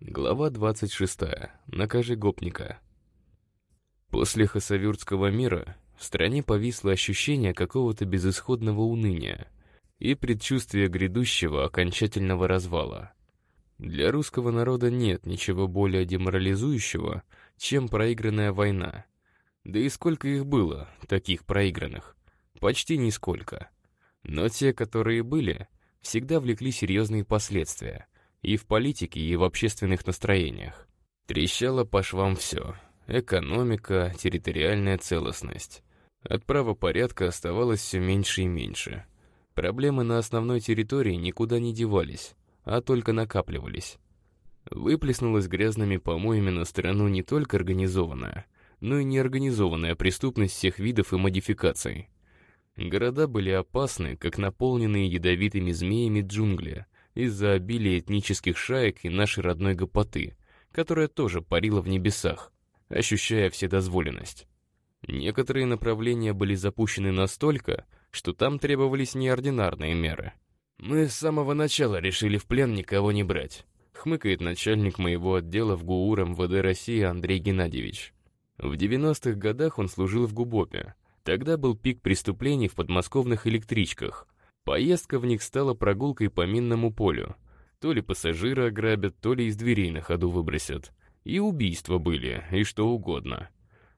Глава 26. Накажи гопника. После хасавюртского мира в стране повисло ощущение какого-то безысходного уныния и предчувствие грядущего окончательного развала. Для русского народа нет ничего более деморализующего, чем проигранная война. Да и сколько их было, таких проигранных? Почти нисколько. Но те, которые были, всегда влекли серьезные последствия — и в политике, и в общественных настроениях. Трещало по швам все. Экономика, территориальная целостность. От правопорядка оставалось все меньше и меньше. Проблемы на основной территории никуда не девались, а только накапливались. Выплеснулась грязными помоями на страну не только организованная, но и неорганизованная преступность всех видов и модификаций. Города были опасны, как наполненные ядовитыми змеями джунгли — из-за обилия этнических шаек и нашей родной гопоты, которая тоже парила в небесах, ощущая вседозволенность. Некоторые направления были запущены настолько, что там требовались неординарные меры. «Мы с самого начала решили в плен никого не брать», хмыкает начальник моего отдела в ГУР МВД России Андрей Геннадьевич. В 90-х годах он служил в ГУБОПе. Тогда был пик преступлений в подмосковных электричках, Поездка в них стала прогулкой по минному полю. То ли пассажиры ограбят, то ли из дверей на ходу выбросят. И убийства были, и что угодно.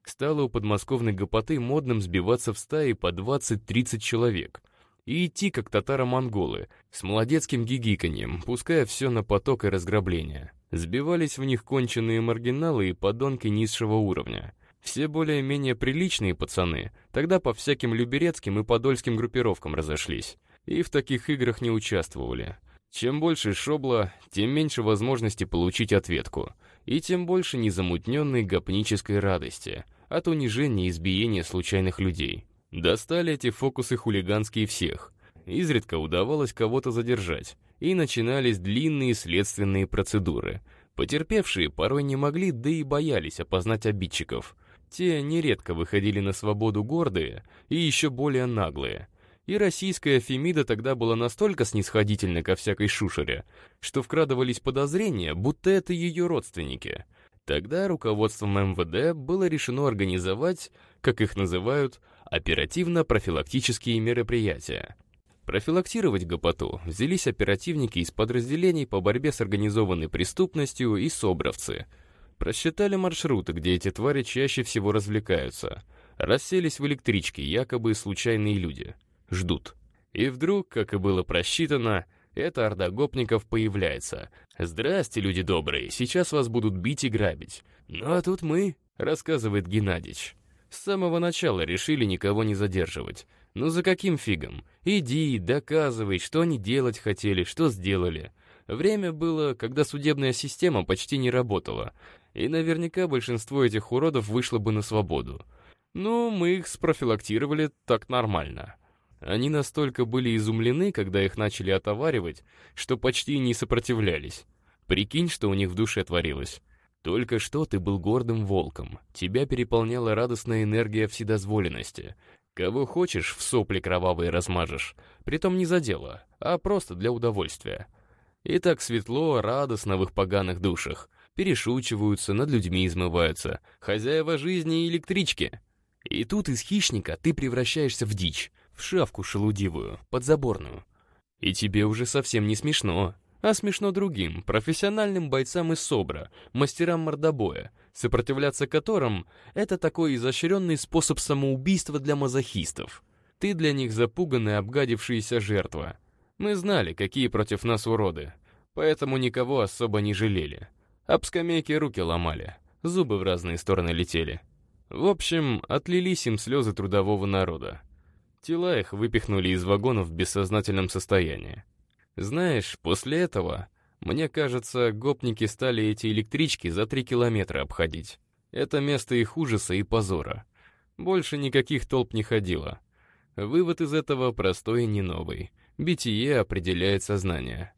Стало у подмосковной гопоты модным сбиваться в стаи по 20-30 человек и идти, как татаро-монголы, с молодецким гигиканьем, пуская все на поток и разграбление. Сбивались в них конченые маргиналы и подонки низшего уровня. Все более-менее приличные пацаны тогда по всяким люберецким и подольским группировкам разошлись и в таких играх не участвовали. Чем больше шобла, тем меньше возможности получить ответку, и тем больше незамутненной гопнической радости от унижения и избиения случайных людей. Достали эти фокусы хулиганские всех. Изредка удавалось кого-то задержать, и начинались длинные следственные процедуры. Потерпевшие порой не могли, да и боялись опознать обидчиков. Те нередко выходили на свободу гордые и еще более наглые — и российская Фемида тогда была настолько снисходительна ко всякой шушере, что вкрадывались подозрения, будто это ее родственники. Тогда руководством МВД было решено организовать, как их называют, оперативно-профилактические мероприятия. Профилактировать гопоту взялись оперативники из подразделений по борьбе с организованной преступностью и собровцы. Просчитали маршруты, где эти твари чаще всего развлекаются. Расселись в электричке якобы случайные люди — ждут. И вдруг, как и было просчитано, эта орда гопников появляется. «Здрасте, люди добрые, сейчас вас будут бить и грабить». «Ну а тут мы», — рассказывает Геннадьевич. С самого начала решили никого не задерживать. Ну за каким фигом? Иди, доказывай, что они делать хотели, что сделали. Время было, когда судебная система почти не работала, и наверняка большинство этих уродов вышло бы на свободу. Ну, мы их спрофилактировали так нормально. Они настолько были изумлены, когда их начали отоваривать, что почти не сопротивлялись. Прикинь, что у них в душе творилось. Только что ты был гордым волком, тебя переполняла радостная энергия вседозволенности. Кого хочешь, в сопли кровавые размажешь. Притом не за дело, а просто для удовольствия. И так светло, радостно в их поганых душах. Перешучиваются, над людьми измываются. Хозяева жизни и электрички. И тут из хищника ты превращаешься в дичь в шавку шелудивую, подзаборную. И тебе уже совсем не смешно, а смешно другим, профессиональным бойцам из СОБРа, мастерам мордобоя, сопротивляться которым — это такой изощренный способ самоубийства для мазохистов. Ты для них запуганная, обгадившаяся жертва. Мы знали, какие против нас уроды, поэтому никого особо не жалели. Об скамейке руки ломали, зубы в разные стороны летели. В общем, отлились им слезы трудового народа. Тела их выпихнули из вагонов в бессознательном состоянии. Знаешь, после этого, мне кажется, гопники стали эти электрички за три километра обходить. Это место их ужаса и позора. Больше никаких толп не ходило. Вывод из этого простой и не новый. Битие определяет сознание.